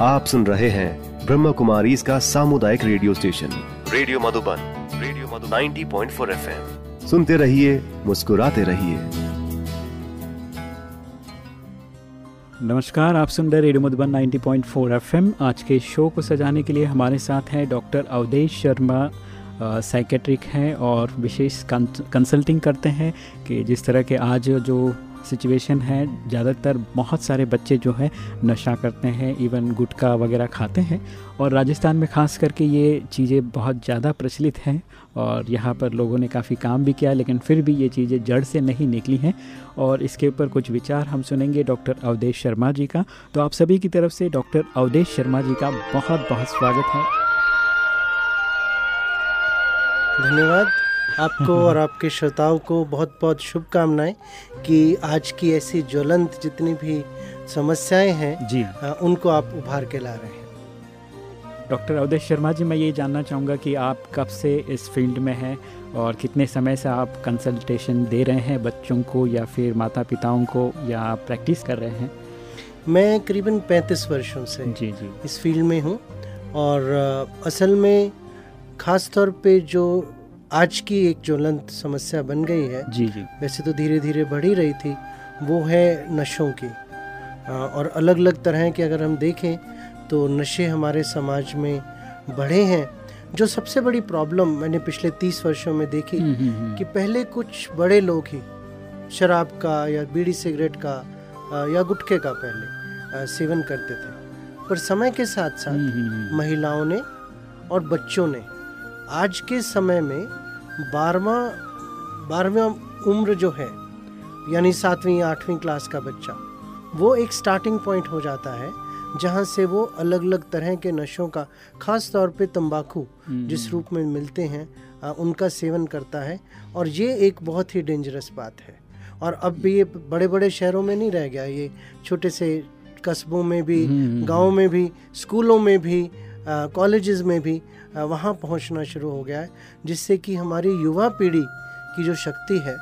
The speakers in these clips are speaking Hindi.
आप सुन रहे हैं ब्रह्म कुमारी इसका सामुदायिक radio station. Radio Madhuban radio Madhu 90.4 point सुनते रहिए मुस्कुराते रहिए। नमस्कार आप सुन रहे रेडियो मधुबन 90.4 एफएम। आज के शो को सजाने के लिए हमारे साथ हैं डॉक्टर अवधेश शर्मा साइकेट्रिक हैं और विशेष कंसल्टिंग करते हैं कि जिस तरह के आज जो सिचुएशन है, ज़्यादातर बहुत सारे बच्चे जो है नशा करते हैं इवन गुटखा वगैरह खाते हैं। और राजस्थान में ख़ास करके ये चीज़ें बहुत ज़्यादा प्रचलित हैं और यहाँ पर लोगों ने काफ़ी काम भी किया, लेकिन फिर भी ये चीज़ें जड़ से नहीं निकली हैं। और इसके ऊपर कुछ विचार हम सुनेंगे डॉक्टर अवधेश शर्मा जी का। तो आप सभी की तरफ़ से डॉक्टर अवधेश शर्मा जी का बहुत बहुत स्वागत है। धन्यवाद। आपको और आपके श्रोताओं को बहुत बहुत शुभकामनाएँ कि आज की ऐसी ज्वलंत जितनी भी समस्याएँ हैं जी उनको आप उभार के ला रहे हैं। डॉक्टर अवधेश शर्मा जी मैं ये जानना चाहूँगा कि आप कब से इस फ़ील्ड में हैं और कितने समय से आप कंसल्टेशन दे रहे हैं बच्चों को या फिर माता पिताओं को या प्रैक्टिस कर रहे हैं? मैं करीबन 35 वर्षों से जी जी। इस फ़ील्ड में हूँ और असल में ख़ास तौर पे जो आज की एक ज्वलंत समस्या बन गई है। जी जी। वैसे तो धीरे धीरे बढ़ ही रही थी। वो है नशों की। और अलग अलग तरह के अगर हम देखें तो नशे हमारे समाज में बढ़े हैं। जो सबसे बड़ी प्रॉब्लम मैंने पिछले तीस वर्षों में देखी हम्म, हम्म, हम्म। कि पहले कुछ बड़े लोग ही शराब का या बीड़ी सिगरेट का या गुटखे का पहले सेवन करते थे। पर समय के साथ साथ महिलाओं ने और बच्चों ने आज के समय में बारहवा बारहवा उम्र जो है यानी सातवीं आठवीं क्लास का बच्चा वो एक स्टार्टिंग पॉइंट हो जाता है जहाँ से वो अलग अलग तरह के नशों का खास तौर पे तंबाकू हम्म। जिस रूप में मिलते हैं आ, उनका सेवन करता है और ये एक बहुत ही डेंजरस बात है और अब भी ये बड़े बड़े शहरों में नहीं रह गया ये छोटे से कस्बों में भी हम्म, हम्म, गाँव में भी स्कूलों में भी कॉलेजेस में भी वहाँ पहुँचना शुरू हो गया है, जिससे कि हमारी युवा पीढ़ी की जो शक्ति है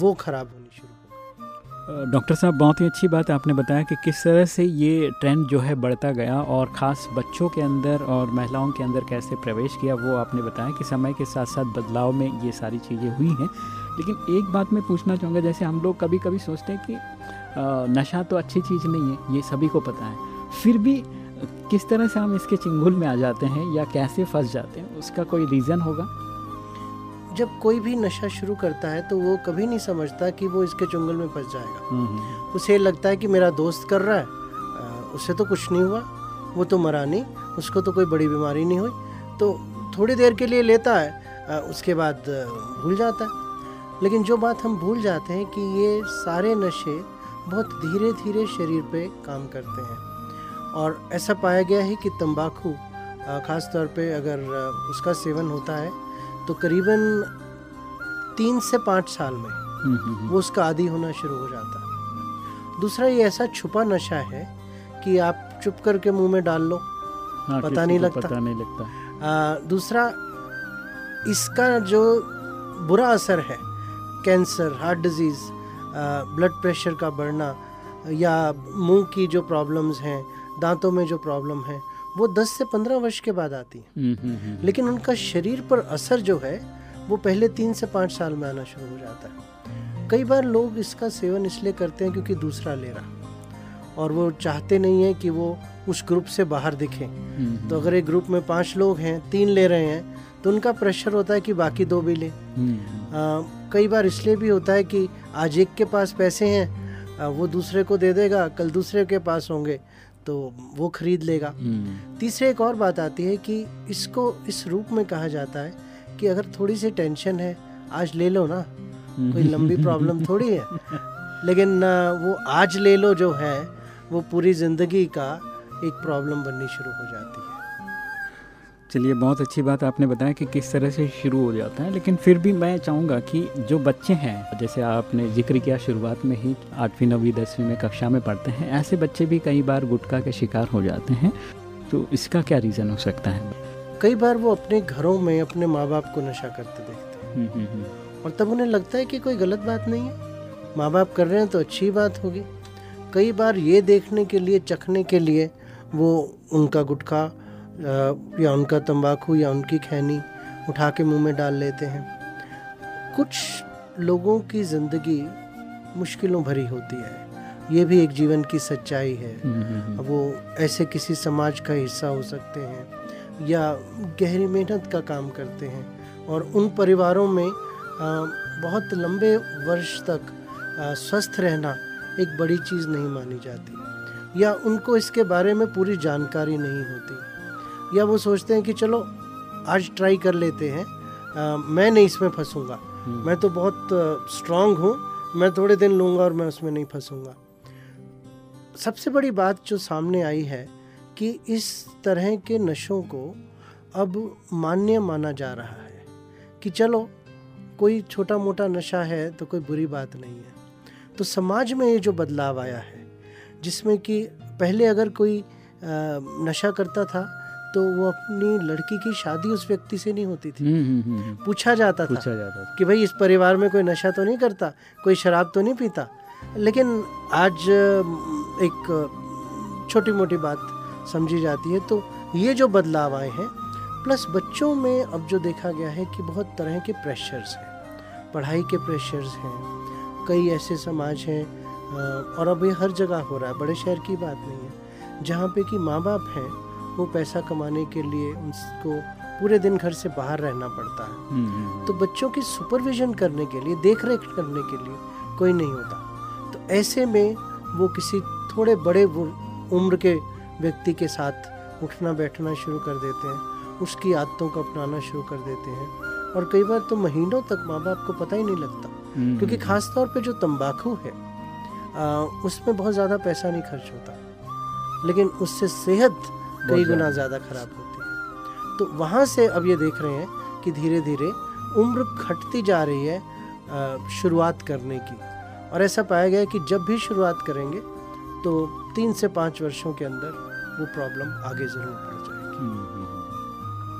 वो खराब होनी शुरू हो डॉक्टर साहब, बहुत ही अच्छी बात आपने बताया कि किस तरह से ये ट्रेंड जो है बढ़ता गया और ख़ास बच्चों के अंदर और महिलाओं के अंदर कैसे प्रवेश किया, वो आपने बताया कि समय के साथ साथ बदलाव में ये सारी चीज़ें हुई हैं। लेकिन एक बात मैं पूछना चाहूँगा, जैसे हम लोग कभी कभी सोचते हैं कि नशा तो अच्छी चीज़ नहीं है, ये सभी को पता है। फिर भी किस तरह से हम इसके चिंगुल में आ जाते हैं या कैसे फंस जाते हैं उसका कोई रीज़न होगा? जब कोई भी नशा शुरू करता है तो वो कभी नहीं समझता कि वो इसके चुंगल में फंस जाएगा। हम्म, हम्म। उसे लगता है कि मेरा दोस्त कर रहा है। उसे तो कुछ नहीं हुआ वो तो मरा नहीं उसको तो कोई बड़ी बीमारी नहीं हुई। तो थोड़ी देर के लिए लेता है उसके बाद भूल जाता है। लेकिन जो बात हम भूल जाते हैं कि ये सारे नशे बहुत धीरे धीरे शरीर पे काम करते हैं। और ऐसा पाया गया है कि तंबाकू ख़ास तौर पे अगर उसका सेवन होता है तो करीबन तीन से पाँच साल में हम्म, हम्म, हम्म। वो उसका आदि होना शुरू हो जाता है। दूसरा ये ऐसा छुपा नशा है कि आप चुप करके मुँह में डाल लो हाँ, पता नहीं लगता। पता नहीं लगता। आ, दूसरा इसका जो बुरा असर है cancer heart disease blood pressure का बढ़ना या मुँह की जो प्रॉब्लम्स हैं दांतों में जो प्रॉब्लम है वो 10 से 15 वर्ष के बाद आती है। हम्म, हम्म, हम्म। लेकिन उनका शरीर पर असर जो है वो पहले तीन से पाँच साल में आना शुरू हो जाता है। कई बार लोग इसका सेवन इसलिए करते हैं क्योंकि दूसरा ले रहा और वो चाहते नहीं है कि वो उस ग्रुप से बाहर दिखे। तो अगर एक ग्रुप में पाँच लोग हैं तीन ले रहे हैं तो उनका प्रेशर होता है कि बाकी दो भी ले। कई बार इसलिए भी होता है कि आज एक के पास पैसे हैं वो दूसरे को दे देगा कल दूसरे के पास होंगे। तो वो खरीद लेगा हम्म। तीसरे एक और बात आती है कि इसको इस रूप में कहा जाता है कि अगर थोड़ी सी टेंशन है आज ले लो ना कोई लंबी प्रॉब्लम थोड़ी है लेकिन वो आज ले लो जो है वो पूरी ज़िंदगी का एक प्रॉब्लम बननी शुरू हो जाती है चलिए बहुत अच्छी बात आपने बताया कि किस तरह से शुरू हो जाता है लेकिन फिर भी मैं चाहूँगा कि जो बच्चे हैं जैसे आपने ज़िक्र किया शुरुआत में ही आठवीं नवीं दसवीं में कक्षा में पढ़ते हैं ऐसे बच्चे भी कई बार गुटखा के शिकार हो जाते हैं तो इसका क्या रीज़न हो सकता है? कई बार वो अपने घरों में अपने माँ बाप को नशा करते देखते हैं। हम्म, हम्म, हम्म। और तब उन्हें लगता है कि कोई गलत बात नहीं है। माँ बाप कर रहे हैं तो अच्छी बात होगी। कई बार ये देखने के लिए चखने के लिए वो उनका गुटखा या उनका तंबाकू या उनकी खैनी उठा के मुँह में डाल लेते हैं। कुछ लोगों की ज़िंदगी मुश्किलों भरी होती है। ये भी एक जीवन की सच्चाई है। वो ऐसे किसी समाज का हिस्सा हो सकते हैं या गहरी मेहनत का काम करते हैं और उन परिवारों में बहुत लंबे वर्ष तक स्वस्थ रहना एक बड़ी चीज़ नहीं मानी जाती। या उनको इसके बारे में पूरी जानकारी नहीं होती। या वो सोचते हैं कि चलो आज ट्राई कर लेते हैं। आ, मैं नहीं इसमें फंसूँगा। मैं तो बहुत स्ट्रांग हूँ। मैं थोड़े दिन लूँगा और मैं उसमें नहीं फंसूँगा। सबसे बड़ी बात जो सामने आई है कि इस तरह के नशों को अब मान्य माना जा रहा है कि चलो कोई छोटा मोटा नशा है तो कोई बुरी बात नहीं है। तो समाज में ये जो बदलाव आया है जिसमें कि पहले अगर कोई नशा करता था तो वो अपनी लड़की की शादी उस व्यक्ति से नहीं होती थी। हम्म, हम्म, हम्म, पूछा जाता था पूछा जाता था। कि भाई इस परिवार में कोई नशा तो नहीं करता? कोई शराब तो नहीं पीता? लेकिन आज एक छोटी मोटी बात समझी जाती है। तो ये जो बदलाव आए हैं प्लस बच्चों में अब जो देखा गया है कि बहुत तरह के प्रेशर्स हैं। पढ़ाई के प्रेशर्स हैं कई ऐसे समाज हैं और अब ये हर जगह हो रहा है। बड़े शहर की बात नहीं है जहाँ पे कि माँ बाप हैं वो पैसा कमाने के लिए उनको पूरे दिन घर से बाहर रहना पड़ता है। हम्म, हम्म। तो बच्चों की सुपरविजन करने के लिए देख रेख करने के लिए कोई नहीं होता। तो ऐसे में वो किसी थोड़े बड़े उम्र के व्यक्ति के साथ उठना बैठना शुरू कर देते हैं। उसकी आदतों को अपनाना शुरू कर देते हैं। और कई बार तो महीनों तक माँ बाप को पता ही नहीं लगता। हम्म। क्योंकि खास तौर पे जो तंबाकू है आ, उसमें बहुत ज़्यादा पैसा नहीं खर्च होता। लेकिन उससे सेहत कई गुना ज़्यादा। खराब होती है। तो वहाँ से अब ये देख रहे हैं कि धीरे धीरे उम्र घटती जा रही है शुरुआत करने की। और ऐसा पाया गया कि जब भी शुरुआत करेंगे तो तीन से पाँच वर्षों के अंदर वो प्रॉब्लम आगे ज़रूर बढ़ जाएगी। हम्म।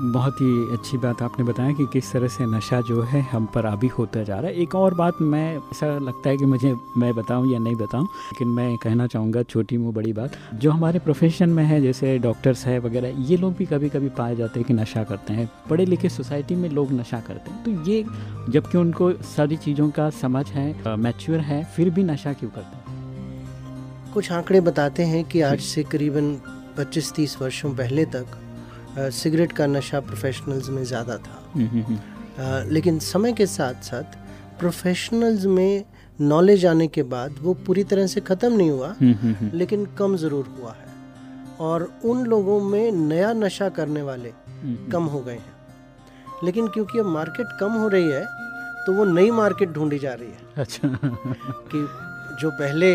बहुत ही अच्छी बात आपने बताया कि किस तरह से नशा जो है हम पर अभी होता जा रहा है। एक और बात मैं, ऐसा लगता है कि मुझे, मैं बताऊँ या नहीं बताऊँ, लेकिन मैं कहना चाहूँगा, छोटी मुँह बड़ी बात, जो हमारे प्रोफेशन में है, जैसे डॉक्टर्स है वगैरह, ये लोग भी कभी कभी पाए जाते हैं कि नशा करते हैं। पढ़े लिखे सोसाइटी में लोग नशा करते हैं। तो ये, जबकि उनको सारी चीज़ों का समझ है मैच्योर है, फिर भी नशा क्यों करते हैं? कुछ आंकड़े बताते हैं कि आज से करीबन 25-30 वर्षों पहले तक सिगरेट का नशा प्रोफेशनल्स में ज़्यादा था। हम्म, हम्म, हम्म। लेकिन समय के साथ साथ प्रोफेशनल्स में नॉलेज आने के बाद वो पूरी तरह से ख़त्म नहीं हुआ लेकिन कम ज़रूर हुआ है। और उन लोगों में नया नशा करने वाले कम हो गए हैं। लेकिन क्योंकि अब मार्केट कम हो रही है तो वो नई मार्केट ढूंढी जा रही है। अच्छा। कि जो पहले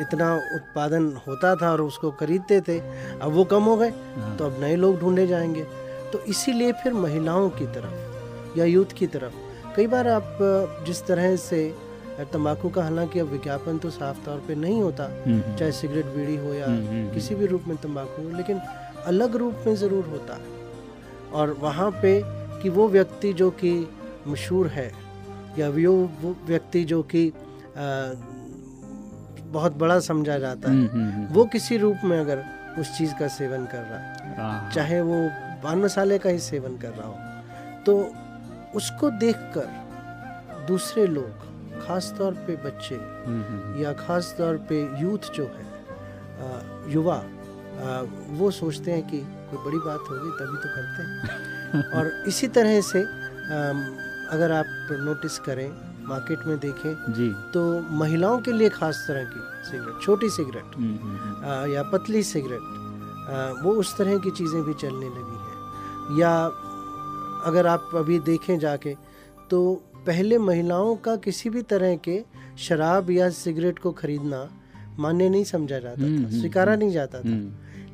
इतना उत्पादन होता था और उसको खरीदते थे अब वो कम हो गए हाँ। तो अब नए लोग ढूंढे जाएँगे तो इसीलिए फिर महिलाओं की तरफ़ या यूथ की तरफ़ कई बार आप जिस तरह से तंबाकू का हालाँकि अब विज्ञापन तो साफ़ तौर पे नहीं होता हम्म, हम्म। चाहे सिगरेट बीड़ी हो या हम्म, किसी भी रूप में तंबाकू हो लेकिन अलग रूप में ज़रूर होता है और वहाँ पे कि वो व्यक्ति जो कि मशहूर है या वो व्यक्ति जो कि बहुत बड़ा समझा जाता है हम्म, हम्म, हम्म। वो किसी रूप में अगर उस चीज़ का सेवन कर रहा है हाँ। चाहे वो पान मसाले का ही सेवन कर रहा हो तो उसको देखकर दूसरे लोग खास तौर पे बच्चे या खास तौर पे यूथ जो है युवा वो सोचते हैं कि कोई बड़ी बात होगी तभी तो करते हैं और इसी तरह से अगर आप नोटिस करें मार्केट में देखें जी। तो महिलाओं के लिए खास तरह की सिगरेट छोटी सिगरेट हम्म, हम्म, हम्म। या पतली सिगरेट वो उस तरह की चीज़ें भी चलने लगी हैं। या अगर आप अभी देखें जाके तो पहले महिलाओं का किसी भी तरह के शराब या सिगरेट को खरीदना मान्य नहीं समझा जाता था स्वीकारा नहीं जाता था।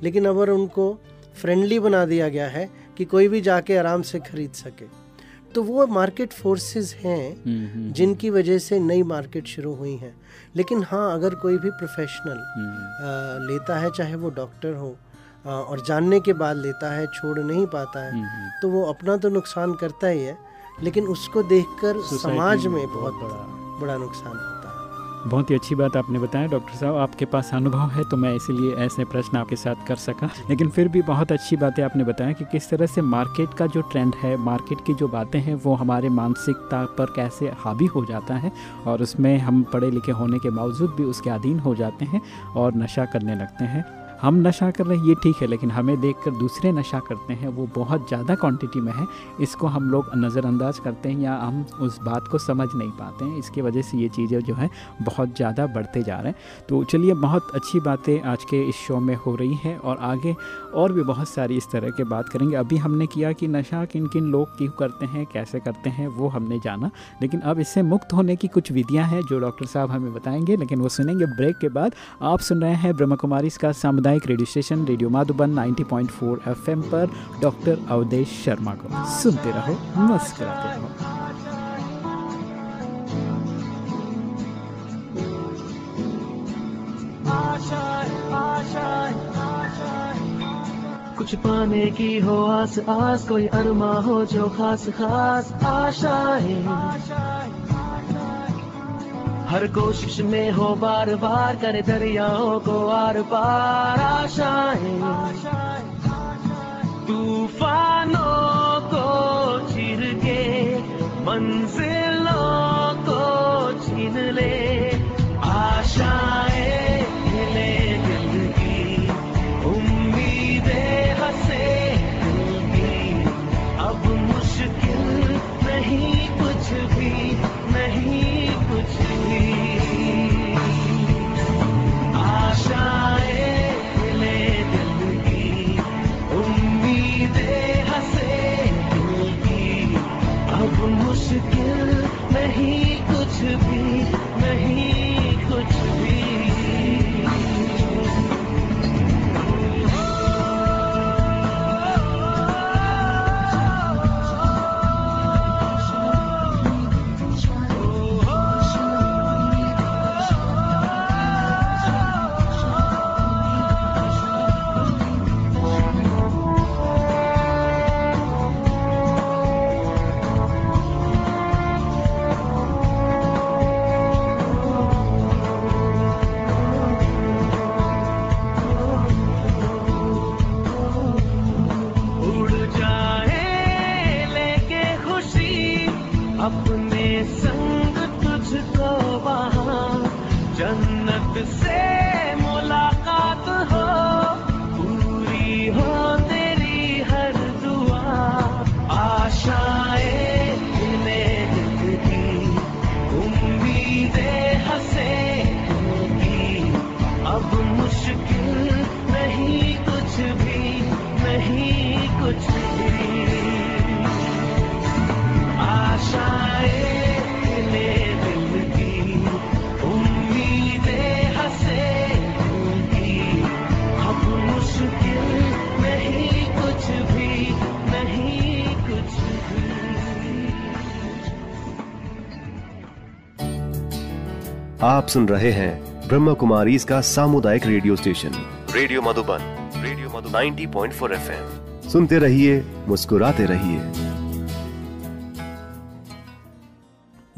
लेकिन अगर उनको फ्रेंडली बना दिया गया है कि कोई भी जाके आराम से खरीद सके तो वो मार्केट फोर्सेस हैं हम्म, हम्म। जिनकी वजह से नई मार्केट शुरू हुई हैं लेकिन हाँ अगर कोई भी प्रोफेशनल हम्म। लेता है चाहे वो डॉक्टर हो और जानने के बाद लेता है छोड़ नहीं पाता है तो वो अपना तो नुकसान करता ही है लेकिन उसको देखकर समाज में बहुत बड़ा बड़ा नुकसान है बहुत ही अच्छी बात आपने बताया, डॉक्टर साहब। आपके पास अनुभव है तो मैं इसीलिए ऐसे प्रश्न आपके साथ कर सका। लेकिन फिर भी बहुत अच्छी बातें आपने बताया कि किस तरह से मार्केट का जो ट्रेंड है, मार्केट की जो बातें हैं, वो हमारे मानसिकता पर कैसे हावी हो जाता है और उसमें हम पढ़े लिखे होने के बावजूद भी उसके अधीन हो जाते हैं और नशा करने लगते हैं। हम नशा कर रहे हैं, ये ठीक है, लेकिन हमें देखकर दूसरे नशा करते हैं, वो बहुत ज़्यादा क्वांटिटी में है, इसको हम लोग नज़रअंदाज करते हैं या हम उस बात को समझ नहीं पाते हैं, इसकी वजह से ये चीज़ें जो है, बहुत ज़्यादा बढ़ते जा रहे हैं। तो चलिए, बहुत अच्छी बातें आज के इस शो में हो रही हैं और आगे और भी बहुत सारी इस तरह के बात करेंगे। अभी हमने किया कि नशा किन किन लोग क्यों करते हैं, कैसे करते हैं, वो हमने जाना, लेकिन अब इससे मुक्त होने की कुछ विधियाँ हैं, जो डॉक्टर साहब हमें बताएँगे, लेकिन वो सुनेंगे ब्रेक के बाद। आप सुन रहे हैं ब्रह्म कुमारी इसका सामुदायिक radio station radio Madhuban 90.4 FM पर डॉक्टर अवधेश शर्मा को सुनते रहो, मुस्कराते रहो। कुछ पाने की हो आस आस, कोई अरमा हो जो खास खास आशाएँ हर कोशिश में हो बार बार कर दरियाओं को आर पार आशाएँ। तूफानों को चिर के, मंजिलों को छीन ले। आशाएँ आप सुन रहे हैं ब्रह्म कुमारी इसका सामुदायिक radio station. Radio Madhuban radio Madhu 90.4 FM. सुनते रहिए मुस्कुराते रहिए।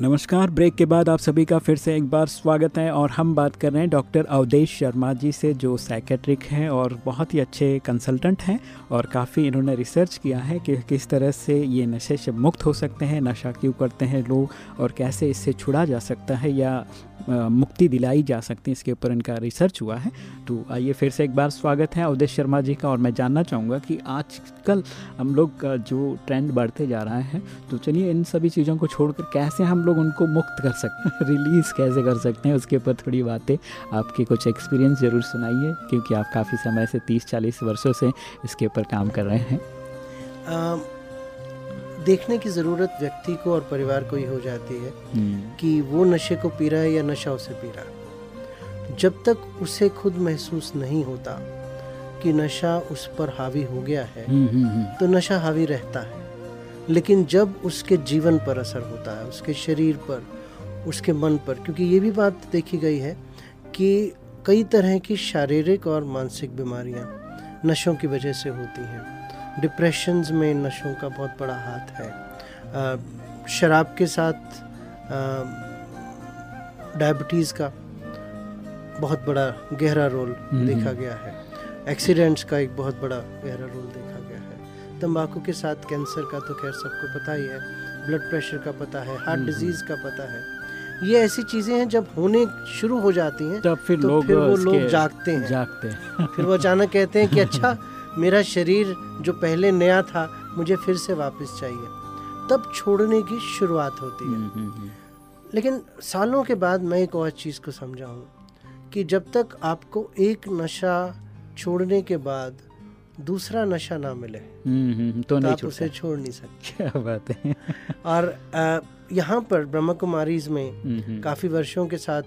नमस्कार ब्रेक के बाद आप सभी का फिर से एक बार स्वागत है और हम बात कर रहे हैं डॉक्टर अवधेश शर्मा जी से जो साइकेट्रिक हैं और बहुत ही अच्छे कंसल्टेंट हैं और काफ़ी इन्होंने रिसर्च किया है कि किस तरह से ये नशे से मुक्त हो सकते हैं नशा क्यों करते हैं लोग और कैसे इससे छुड़ा जा सकता है या मुक्ति दिलाई जा सकती है, इसके ऊपर इनका रिसर्च हुआ है। तो आइए फिर से एक बार स्वागत है अवधेश शर्मा जी का और मैं जानना चाहूँगा कि आजकल हम लोग जो ट्रेंड बढ़ते जा रहा है तो चलिए इन सभी चीज़ों को छोड़कर कैसे हम लोग उनको मुक्त कर सकते हैं रिलीज़ कैसे कर सकते हैं, उसके ऊपर थोड़ी बातें। आपके कुछ एक्सपीरियंस ज़रूर सुनाइए, क्योंकि आप काफ़ी समय से तीस चालीस वर्षों से इसके ऊपर काम कर रहे हैं। देखने की ज़रूरत व्यक्ति को और परिवार को ही हो जाती है हम्म, कि वो नशे को पी रहा है या नशा उसे पी रहा है। जब तक उसे खुद महसूस नहीं होता कि नशा उस पर हावी हो गया है हम्म, हम्म, तो नशा हावी रहता है। लेकिन जब उसके जीवन पर असर होता है उसके शरीर पर उसके मन पर क्योंकि ये भी बात देखी गई है कि कई तरह की शारीरिक और मानसिक बीमारियाँ नशों की वजह से होती हैं। डिप्रेशंस में नशों का बहुत बड़ा हाथ है। शराब के साथ डायबिटीज़ का बहुत बड़ा गहरा रोल हम्म। देखा गया है। एक्सीडेंट्स का एक बहुत बड़ा गहरा रोल देखा गया है। तंबाकू के साथ कैंसर का तो खैर सबको पता ही है ब्लड प्रेशर का पता है हार्ट हम्म। डिज़ीज़ का पता है। ये ऐसी चीज़ें हैं जब होने शुरू हो जाती हैं तब फिर तो लोग फिर वो लोग जागते हैं। जागते हैं। फिर वो अचानक कहते हैं कि अच्छा मेरा शरीर जो पहले नया था मुझे फिर से वापस चाहिए। तब छोड़ने की शुरुआत होती है। हम्म, हम्म, हम्म। लेकिन सालों के बाद मैं एक और चीज़ को समझा हूँ कि जब तक आपको एक नशा छोड़ने के बाद दूसरा नशा ना मिले तो तो नहीं आप उसे छोड़ नहीं सकते। क्या बात है। और यहाँ पर ब्रह्म कुमारीज में। काफ़ी वर्षों के साथ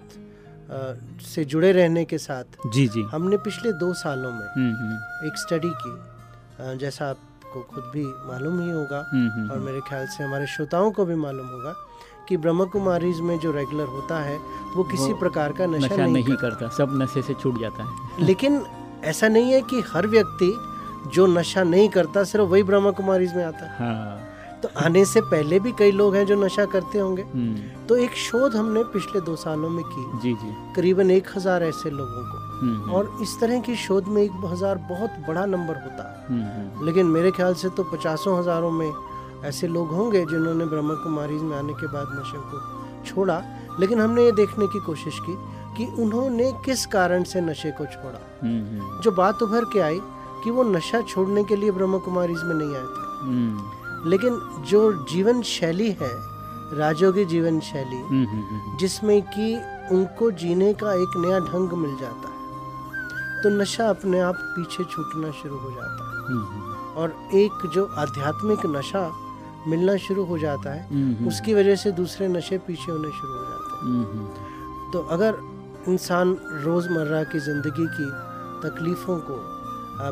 से जुड़े रहने के साथ जी जी। हमने पिछले दो सालों में हम्म, हम्म, एक स्टडी की। जैसा आपको खुद भी मालूम ही होगा हम्म, और मेरे ख्याल से हमारे श्रोताओं को भी मालूम होगा कि ब्रह्म कुमारीज में जो रेगुलर होता है वो किसी वो प्रकार का नशा, नशा नहीं, नहीं करता। करता सब नशे से छूट जाता है। लेकिन ऐसा नहीं है कि हर व्यक्ति जो नशा नहीं करता सिर्फ़ वही ब्रह्म कुमारीज में आता है। हाँ। तो आने से पहले भी कई लोग हैं जो नशा करते होंगे। हम्म, तो एक शोध हमने पिछले दो सालों में की। जी जी। करीबन एक हज़ार ऐसे लोगों को। हम्म, हम्म, और इस तरह की शोध में एक हज़ार बहुत बड़ा नंबर होता। है हम्म, हम्म, लेकिन मेरे ख्याल से तो पचासों हज़ारों में ऐसे लोग होंगे जिन्होंने ब्रह्म कुमारी में आने के बाद नशे को छोड़ा। लेकिन हमने ये देखने की कोशिश की कि उन्होंने किस कारण से नशे को छोड़ा। जो बात उभर के आई कि वो नशा छोड़ने के लिए ब्रह्म कुमारीज में नहीं आए थे। लेकिन जो जीवन शैली है राजोगी जीवन शैली हम्म, हम्म, हम्म, जिसमें कि उनको जीने का एक नया ढंग मिल जाता है तो नशा अपने आप पीछे छूटना शुरू हो जाता है। और एक जो आध्यात्मिक नशा मिलना शुरू हो जाता है उसकी वजह से दूसरे नशे पीछे होने शुरू हो जाते हैं। तो अगर इंसान रोज़मर्रा की ज़िंदगी की तकलीफ़ों को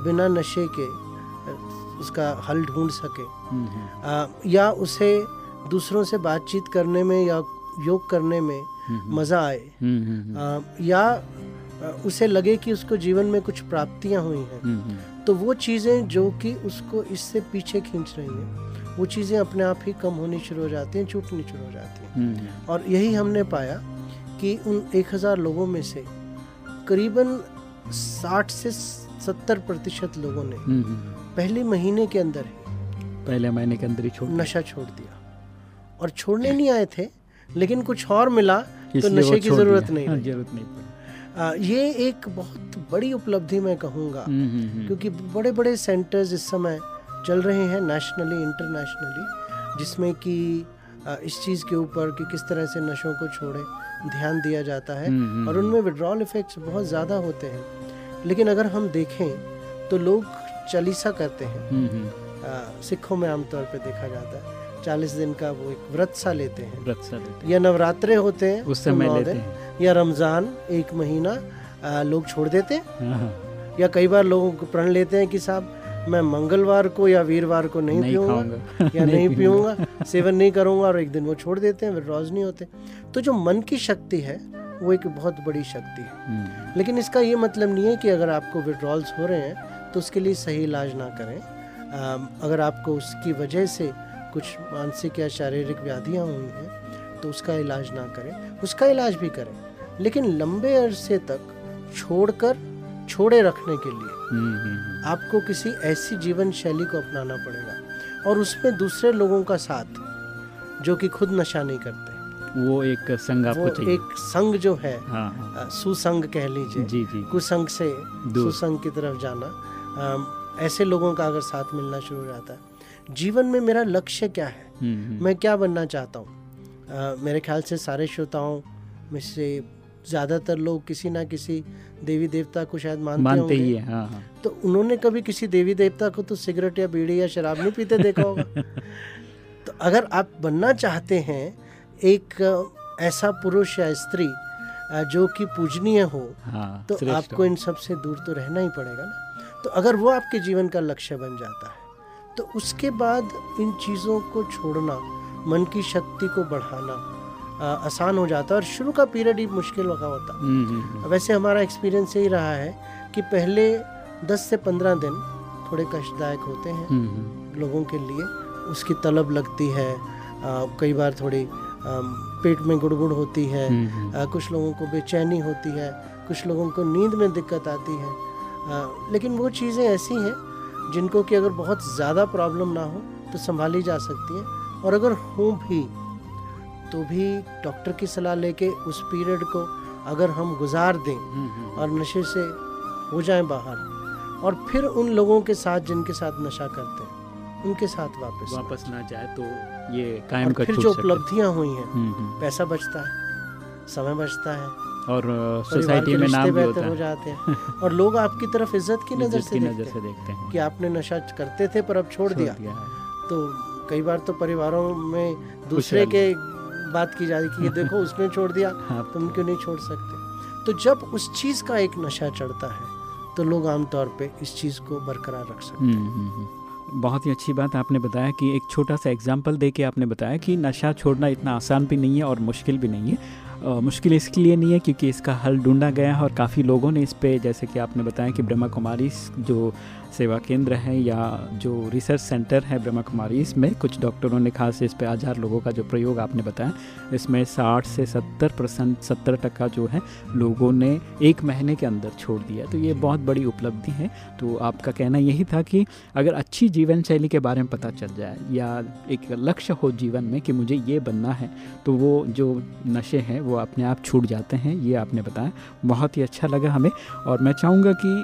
बिना नशे के उसका हल ढूंढ सके। हम्म, हम्म, आ, या उसे दूसरों से बातचीत करने में या योग करने में हम्म, मज़ा आए। आ, या उसे लगे कि उसको जीवन में कुछ प्राप्तियाँ हुई हैं। तो वो चीज़ें जो कि उसको इससे पीछे खींच रही हैं वो चीज़ें अपने आप ही कम होनी शुरू हो जाती हैं छूटनी शुरू हो जाती हैं। और यही हमने पाया कि उन एक हज़ार लोगों में से करीबन साठ से सत्तर प्रतिशत लोगों ने पहले महीने के अंदर ही पहले महीने के अंदर ही छोड़ नशा छोड़ दिया। और छोड़ने नहीं आए थे लेकिन कुछ और मिला तो नशे की ज़रूरत नहीं हाँ, ज़रूरत नहीं पड़ी। आ, ये एक बहुत बड़ी उपलब्धि मैं कहूँगा हम्म, हम्म, हम्म, क्योंकि बड़े बड़े सेंटर्स इस समय चल रहे हैं नेशनली इंटरनेशनली जिसमें कि इस चीज़ के ऊपर कि किस तरह से नशों को छोड़े ध्यान दिया जाता है। और उनमें विड्रॉल इफेक्ट्स बहुत ज़्यादा होते हैं। लेकिन अगर हम देखें तो लोग चालीसा करते हैं। हम्म, हम्म, सिखों में आमतौर पे देखा जाता है। चालीस दिन का वो एक व्रत सा लेते हैं। व्रत सा लेते हैं। या नवरात्रे होते हैं उस समय लेते हैं। या रमज़ान एक महीना आ, लोग छोड़ देते हैं। हाँ, हाँ, या कई बार लोगों प्रण लेते हैं कि साहब मैं मंगलवार को या वीरवार को नहीं, नहीं पीऊँगा या नहीं पीऊँगा। सेवन नहीं करूँगा और एक दिन वो छोड़ देते हैं विड्रॉज नहीं होते। तो जो मन की शक्ति है वो एक बहुत बड़ी शक्ति है। हम्म, लेकिन इसका ये मतलब नहीं है कि अगर आपको विड्रॉल्स हो रहे हैं तो उसके लिए सही इलाज ना करें। अगर आपको उसकी वजह से कुछ मानसिक या शारीरिक व्याधियाँ हुई हैं तो उसका इलाज ना करें। उसका इलाज भी करें लेकिन लंबे अरसे तक छोड़कर छोड़े रखने के लिए हम्म, हम्म, आपको किसी ऐसी जीवन शैली को अपनाना पड़ेगा। और उसमें दूसरे लोगों का साथ जो कि खुद नशा नहीं करते। वो एक संग आपको वो चाहिए। एक संग जो है हाँ हाँ, सुसंग कह लीजिए। कुसंग से। सुसंग की तरफ़ जाना। ऐसे लोगों का अगर साथ मिलना शुरू हो जाता है। जीवन में मेरा लक्ष्य क्या है? हम्म, हम्म, मैं क्या बनना चाहता हूँ? मेरे ख्याल से सारे श्रोताओं में से ज़्यादातर लोग किसी ना किसी देवी देवता को शायद मानते, मानते ही है हाँ हाँ। तो उन्होंने कभी किसी देवी देवता को तो सिगरेट या बीड़ी या शराब नहीं पीते देखा होगा? तो अगर आप बनना चाहते हैं एक ऐसा पुरुष या स्त्री जो कि पूजनीय हो हाँ तो आपको इन सबसे दूर तो रहना ही पड़ेगा ना। तो अगर वो आपके जीवन का लक्ष्य बन जाता है तो उसके बाद इन चीज़ों को छोड़ना मन की शक्ति को बढ़ाना आ, आसान हो जाता है और शुरू का पीरियड ही मुश्किल का होता है। हम्म, हम्म, हम्म, वैसे हमारा एक्सपीरियंस यही रहा है कि पहले 10 से 15 दिन थोड़े कष्टदायक होते हैं लोगों के लिए उसकी तलब लगती है आ, कई बार थोड़ी अम, पेट में गुड़गुड़ होती है आ, कुछ लोगों को बेचैनी होती है कुछ लोगों को नींद में दिक्कत आती है आ, लेकिन वो चीज़ें ऐसी हैं जिनको कि अगर बहुत ज़्यादा प्रॉब्लम ना हो तो संभाली जा सकती हैं। और अगर हो भी तो भी डॉक्टर की सलाह लेके उस पीरियड को अगर हम गुजार दें और नशे से हो जाए बाहर और फिर उन लोगों के साथ जिनके साथ नशा करते हैं उनके साथ वापस वापस ना जाए तो ये कायम कर फिर जो उपलब्धियाँ हुई हैं हम्म, हम्म। पैसा बचता है समय बचता है और सोसाइटी में नाम भी होता है हो। जाते हैं। और लोग आपकी तरफ़ इज़्ज़त की नज़र से, नज़र से देखते हैं। कि आपने नशा करते थे पर अब छोड़, दिया, तो कई बार तो परिवारों में दूसरे के बात की जा रही कि ये देखो उसने छोड़ दिया हाँ। तुम क्यों नहीं छोड़ सकते? तो जब उस चीज़ का एक नशा चढ़ता है तो लोग आमतौर पे इस चीज़ को बरकरार रख सकते हैं। हम्म, हम्म, हम्म। बहुत ही अच्छी बात आपने बताया कि एक छोटा सा एग्ज़ाम्पल दे के आपने बताया कि नशा छोड़ना इतना आसान भी नहीं है और मुश्किल भी नहीं है। मुश्किल इसके लिए नहीं है क्योंकि इसका हल ढूंढा गया है और काफ़ी लोगों ने इस पर जैसे कि आपने बताया कि ब्रह्मा कुमारी जो सेवा केंद्र है या जो रिसर्च सेंटर है ब्रह्मा कुमारी इसमें कुछ डॉक्टरों ने खास इस पर हज़ार लोगों का जो प्रयोग आपने बताया इसमें 60 से 70 परसेंट सत्तर टका जो है लोगों ने एक महीने के अंदर छोड़ दिया। तो ये बहुत बड़ी उपलब्धि है। तो आपका कहना यही था कि अगर अच्छी जीवन शैली के बारे में पता चल जाए या एक लक्ष्य हो जीवन में कि मुझे ये बनना है तो वो जो नशे हैं वो अपने आप छूट जाते हैं ये आपने बताया। बहुत ही अच्छा लगा हमें। और मैं चाहूँगा कि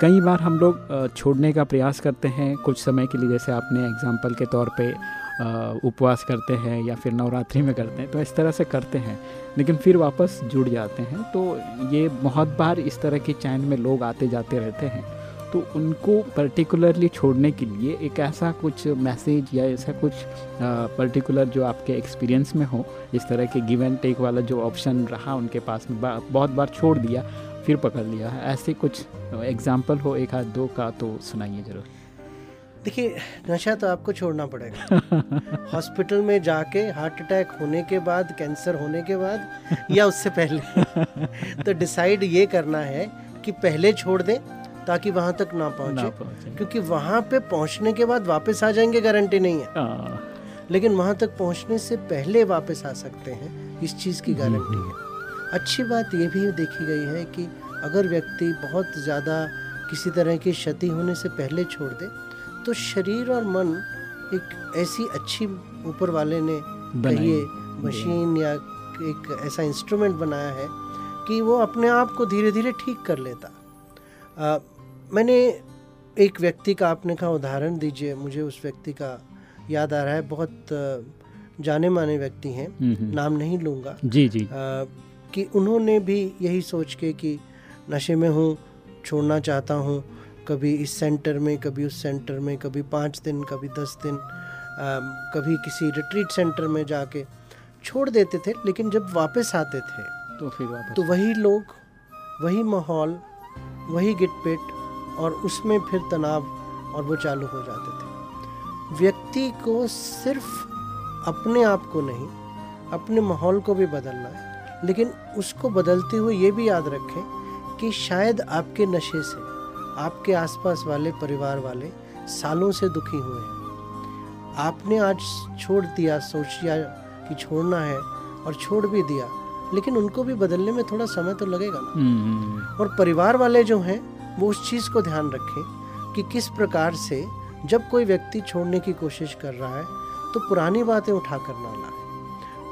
कई बार हम लोग छोड़ने का प्रयास करते हैं। कुछ समय के लिए जैसे आपने एग्ज़ाम्पल के तौर पे उपवास करते हैं या फिर नवरात्रि में करते हैं तो इस तरह से करते हैं। लेकिन फिर वापस जुड़ जाते हैं। तो ये बहुत बार इस तरह की चैन में लोग आते जाते रहते हैं। तो उनको पर्टिकुलरली छोड़ने के लिए एक ऐसा कुछ मैसेज या ऐसा कुछ पर्टिकुलर जो आपके एक्सपीरियंस में हो, इस तरह के गिव एंड टेक वाला जो ऑप्शन रहा उनके पास में बहुत बार छोड़ दिया फिर पकड़ लिया है। ऐसे कुछ एग्ज़ाम्पल हो एक हाथ दो का तो सुनाइए ज़रूर। देखिए नशा तो आपको छोड़ना पड़ेगा। हॉस्पिटल में जाके हार्ट अटैक होने के बाद कैंसर होने के बाद या उससे पहले। तो डिसाइड ये करना है कि पहले छोड़ दें ताकि वहाँ तक ना पहुँचे। क्योंकि वहाँ पे पहुँचने के बाद वापस आ जाएँगे गारंटी नहीं है। हाँ। लेकिन वहाँ तक पहुँचने से पहले वापस आ सकते हैं इस चीज़ की गारंटी है। अच्छी बात यह भी देखी गई है कि अगर व्यक्ति बहुत ज़्यादा किसी तरह की क्षति होने से पहले छोड़ दे तो शरीर और मन एक ऐसी अच्छी ऊपर वाले ने कहिए मशीन या एक ऐसा इंस्ट्रूमेंट बनाया है कि वो अपने आप को धीरे धीरे ठीक कर लेता। आ, मैंने एक व्यक्ति का आपने कहा उदाहरण दीजिए मुझे उस व्यक्ति का याद आ रहा है बहुत जाने माने व्यक्ति हैं हम्म, हम्म। नाम नहीं लूँगा। जी जी। आ, कि उन्होंने भी यही सोच के कि नशे में हूँ छोड़ना चाहता हूँ। कभी इस सेंटर में कभी उस सेंटर में कभी पाँच दिन कभी दस दिन आ, कभी किसी रिट्रीट सेंटर में जाके छोड़ देते थे लेकिन जब वापस आते थे तो फिर वापस तो वही लोग वही माहौल वही गिटपिट और उसमें फिर तनाव और वो चालू हो जाते थे। व्यक्ति को सिर्फ़ अपने आप को नहीं अपने माहौल को भी बदलना है। लेकिन उसको बदलते हुए ये भी याद रखें कि शायद आपके नशे से आपके आसपास वाले परिवार वाले सालों से दुखी हुए हैं। आपने आज छोड़ दिया सोच लिया कि छोड़ना है और छोड़ भी दिया लेकिन उनको भी बदलने में थोड़ा समय तो लगेगा ना। हम्म, हम्म, हम्म। और परिवार वाले जो हैं वो उस चीज़ को ध्यान रखें कि किस प्रकार से जब कोई व्यक्ति छोड़ने की कोशिश कर रहा है तो पुरानी बातें उठा कर ना लाए।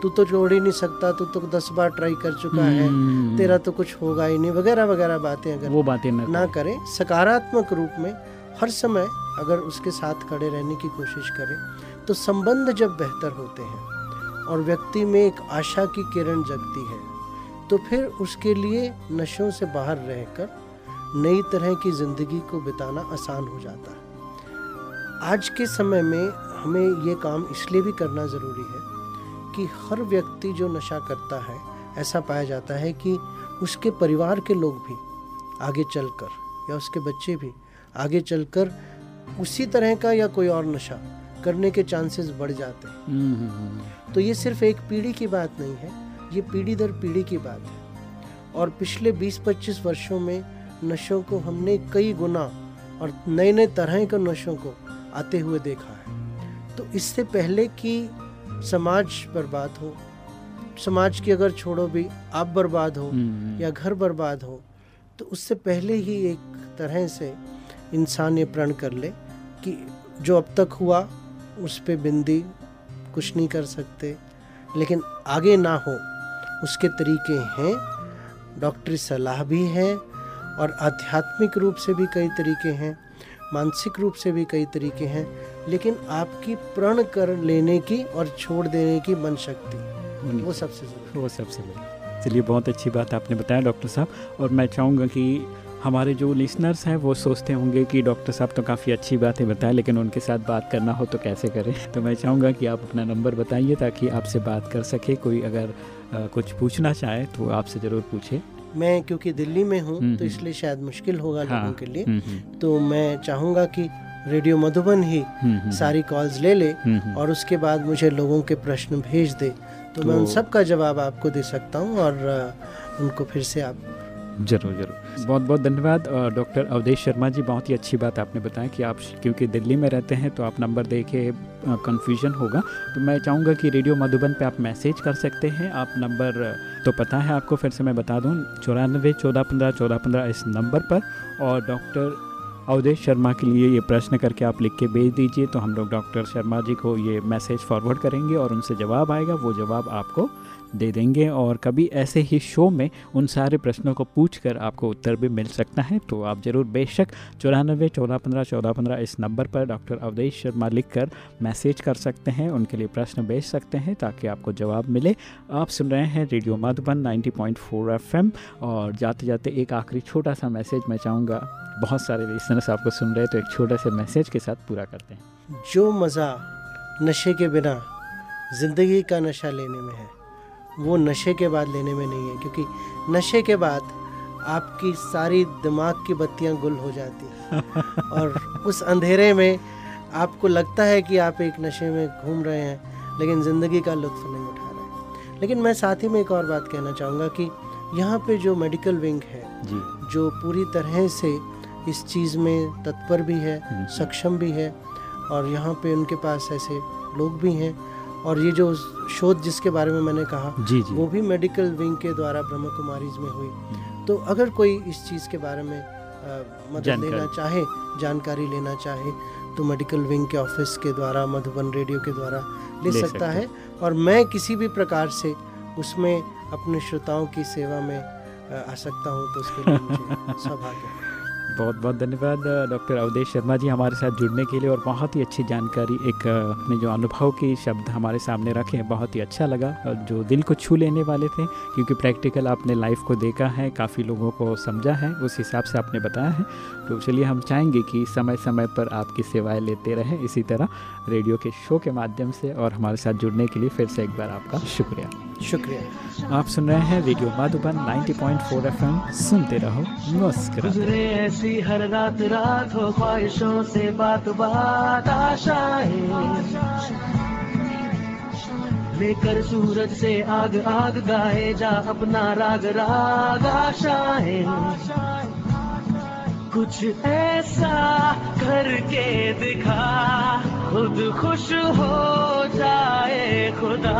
तू तो जोड़ ही नहीं सकता तू तो दस बार ट्राई कर चुका है हम्म। तेरा तो कुछ होगा ही नहीं वगैरह वगैरह बातें अगर वो बातें ना, ना करें सकारात्मक रूप में हर समय अगर उसके साथ खड़े रहने की कोशिश करें तो संबंध जब बेहतर होते हैं और व्यक्ति में एक आशा की किरण जगती है तो फिर उसके लिए नशों से बाहर रहकर नई तरह की ज़िंदगी को बिताना आसान हो जाता है आज के समय में हमें ये काम इसलिए भी करना ज़रूरी है कि हर व्यक्ति जो नशा करता है ऐसा पाया जाता है कि उसके परिवार के लोग भी आगे चलकर या उसके बच्चे भी आगे चलकर उसी तरह का या कोई और नशा करने के चांसेस बढ़ जाते हैं। हम्म, हम्म, हम्म। तो ये सिर्फ़ एक पीढ़ी की बात नहीं है ये पीढ़ी दर पीढ़ी की बात है। और पिछले 20-25 वर्षों में नशों को हमने कई गुना और नए नए तरह के नशों को आते हुए देखा है। तो इससे पहले कि समाज बर्बाद हो। समाज की अगर छोड़ो भी आप बर्बाद हो हम्म, या घर बर्बाद हो तो उससे पहले ही एक तरह से इंसान ये प्रण कर ले कि जो अब तक हुआ उस पर बिंदी कुछ नहीं कर सकते। लेकिन आगे ना हो उसके तरीके हैं। डॉक्टरी सलाह भी है और आध्यात्मिक रूप से भी कई तरीके हैं मानसिक रूप से भी कई तरीके हैं। लेकिन आपकी प्रण कर लेने की और छोड़ देने की मन शक्ति वो सबसे ज़रूरी वो सबसे बड़ी। चलिए बहुत अच्छी बात आपने बताया डॉक्टर साहब। और मैं चाहूँगा कि हमारे जो लिसनर्स हैं वो सोचते होंगे कि डॉक्टर साहब तो काफ़ी अच्छी बातें बताएँ लेकिन उनके साथ बात करना हो तो कैसे करें? तो मैं चाहूँगा कि आप अपना नंबर बताइए ताकि आपसे बात कर सके। कोई अगर अ, कुछ पूछना चाहे तो आपसे ज़रूर पूछे। मैं क्योंकि दिल्ली में हूँ हम्म, तो हम्म। इसलिए शायद मुश्किल होगा लोगों के लिए। हम्म, तो मैं चाहूँगा कि रेडियो मधुबन ही हम्म, हम्म, सारी कॉल्स ले ले हम्म। और उसके बाद मुझे लोगों के प्रश्न भेज दे। तो तो मैं उन सब का जवाब आपको दे सकता हूँ और उनको फिर से आप ज़रूर ज़रूर। बहुत बहुत धन्यवाद डॉक्टर अवधेश शर्मा जी। बहुत ही अच्छी बात आपने बताया कि आप क्योंकि दिल्ली में रहते हैं तो आप नंबर दे के कन्फ्यूज़न होगा। तो मैं चाहूँगा कि रेडियो मधुबन पे आप मैसेज कर सकते हैं। आप नंबर तो पता है आपको फिर से मैं बता दूँ चौरानवे चौदह पंद्रह चौदह पंद्रह इस नंबर पर। और डॉक्टर अवधेश शर्मा के लिए ये प्रश्न करके आप लिख के भेज दीजिए तो हम लोग डॉक्टर शर्मा जी को ये मैसेज फॉरवर्ड करेंगे और उनसे जवाब आएगा। वो जवाब आपको दे देंगे और कभी ऐसे ही शो में उन सारे प्रश्नों को पूछ कर आपको उत्तर भी मिल सकता है तो आप ज़रूर बेशक चौरानबे चौदह पंद्रह चौदह पंद्रह इस नंबर पर डॉक्टर अवधेश शर्मा लिख कर मैसेज कर सकते हैं, उनके लिए प्रश्न भेज सकते हैं ताकि आपको जवाब मिले। आप सुन रहे हैं रेडियो मधुबन 90.4 एफएम और जाते जाते एक आखिरी छोटा सा मैसेज मैं चाहूँगा, बहुत सारे लिसनर्स आपको सुन रहे हैं तो एक छोटे से मैसेज के साथ पूरा करते हैं। जो मज़ा नशे के बिना ज़िंदगी का नशा लेने में है वो नशे के बाद लेने में नहीं है क्योंकि नशे के बाद आपकी सारी दिमाग की बत्तियाँ गुल हो जाती हैं। और उस अंधेरे में आपको लगता है कि आप एक नशे में घूम रहे हैं लेकिन ज़िंदगी का लुत्फ नहीं उठा रहे लेकिन मैं साथ ही में एक और बात कहना चाहूँगा कि यहाँ पे जो मेडिकल विंग है जी। जो पूरी तरह से इस चीज़ में तत्पर भी है हम्म। सक्षम भी है और यहाँ पे उनके पास ऐसे लोग भी हैं और ये जो शोध जिसके बारे में मैंने कहा जी जी। वो भी मेडिकल विंग के द्वारा ब्रह्म कुमारीज में हुई। तो अगर कोई इस चीज़ के बारे में मदद। लेना चाहे जानकारी लेना चाहे तो मेडिकल विंग के ऑफ़िस के द्वारा मधुबन रेडियो के द्वारा ले, ले सकता सकते है। और मैं किसी भी प्रकार से उसमें अपने श्रोताओं की सेवा में आ सकता हूँ तो उसके लिए मुझे सौभाग्य। है बहुत बहुत धन्यवाद डॉक्टर अवधेश शर्मा जी हमारे साथ जुड़ने के लिए और बहुत ही अच्छी जानकारी, एक अपने जो अनुभव के शब्द हमारे सामने रखे हैं, बहुत ही अच्छा लगा जो दिल को छू लेने वाले थे, क्योंकि प्रैक्टिकल आपने लाइफ को देखा है, काफ़ी लोगों को समझा है, उस हिसाब से आपने बताया है। तो चलिए हम चाहेंगे कि समय समय पर आपकी सेवाएँ लेते रहें, इसी तरह रेडियो के शो के माध्यम से और हमारे साथ जुड़ने के लिए फिर से एक बार आपका शुक्रिया। शुक्रिया। आप सुन रहे हैं रेडियो माधुबन 90.4 एफएम। सुनते रहो, मुस्कुराते ऐसी हर रात रात हो ख्वाहिशों से बात बात आशाएँ लेकर सूरज से आग आग गाए जा अपना राग राग आशाएँ कुछ ऐसा करके दिखा, खुद खुश हो जाए खुदा।